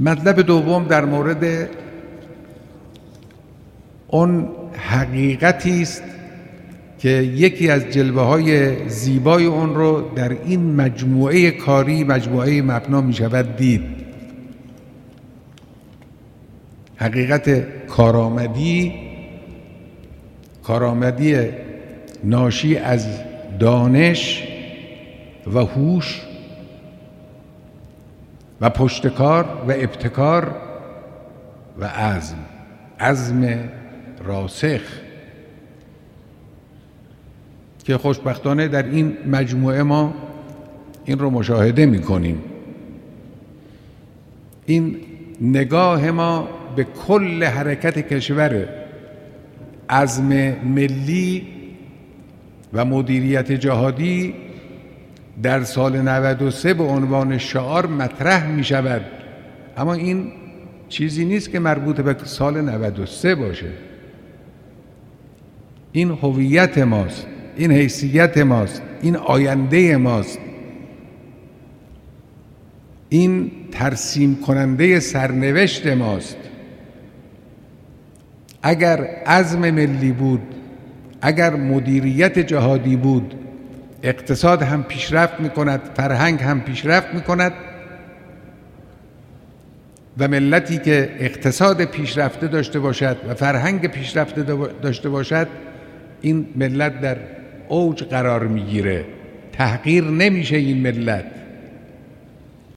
مطلب دوم در مورد اون حقیقتی است که یکی از جلوه های زیبای اون رو در این مجموعه کاری مجموعه مبنا می شود دید. حقیقت کارآمدی کارآمدی ناشی از دانش و هوش و پشتکار و ابتکار و عزم. عزم راسخ. که خوشبختانه در این مجموعه ما این رو مشاهده می کنیم این نگاه ما به کل حرکت کشور عزم ملی و مدیریت جهادی در سال 93 به عنوان شعار مطرح می شود اما این چیزی نیست که مربوط به سال 93 باشه. این هویت ماست این حیثیت ماست این آینده ماست. این ترسیم کننده سرنوشت ماست. اگر عزم ملی بود اگر مدیریت جهادی بود اقتصاد هم پیشرفت می کند فرهنگ هم پیشرفت می کند و ملتی که اقتصاد پیشرفته داشته باشد و فرهنگ پیشرفته داشته باشد این ملت در اوج قرار می‌گیره. تحقیر نمیشه این ملت.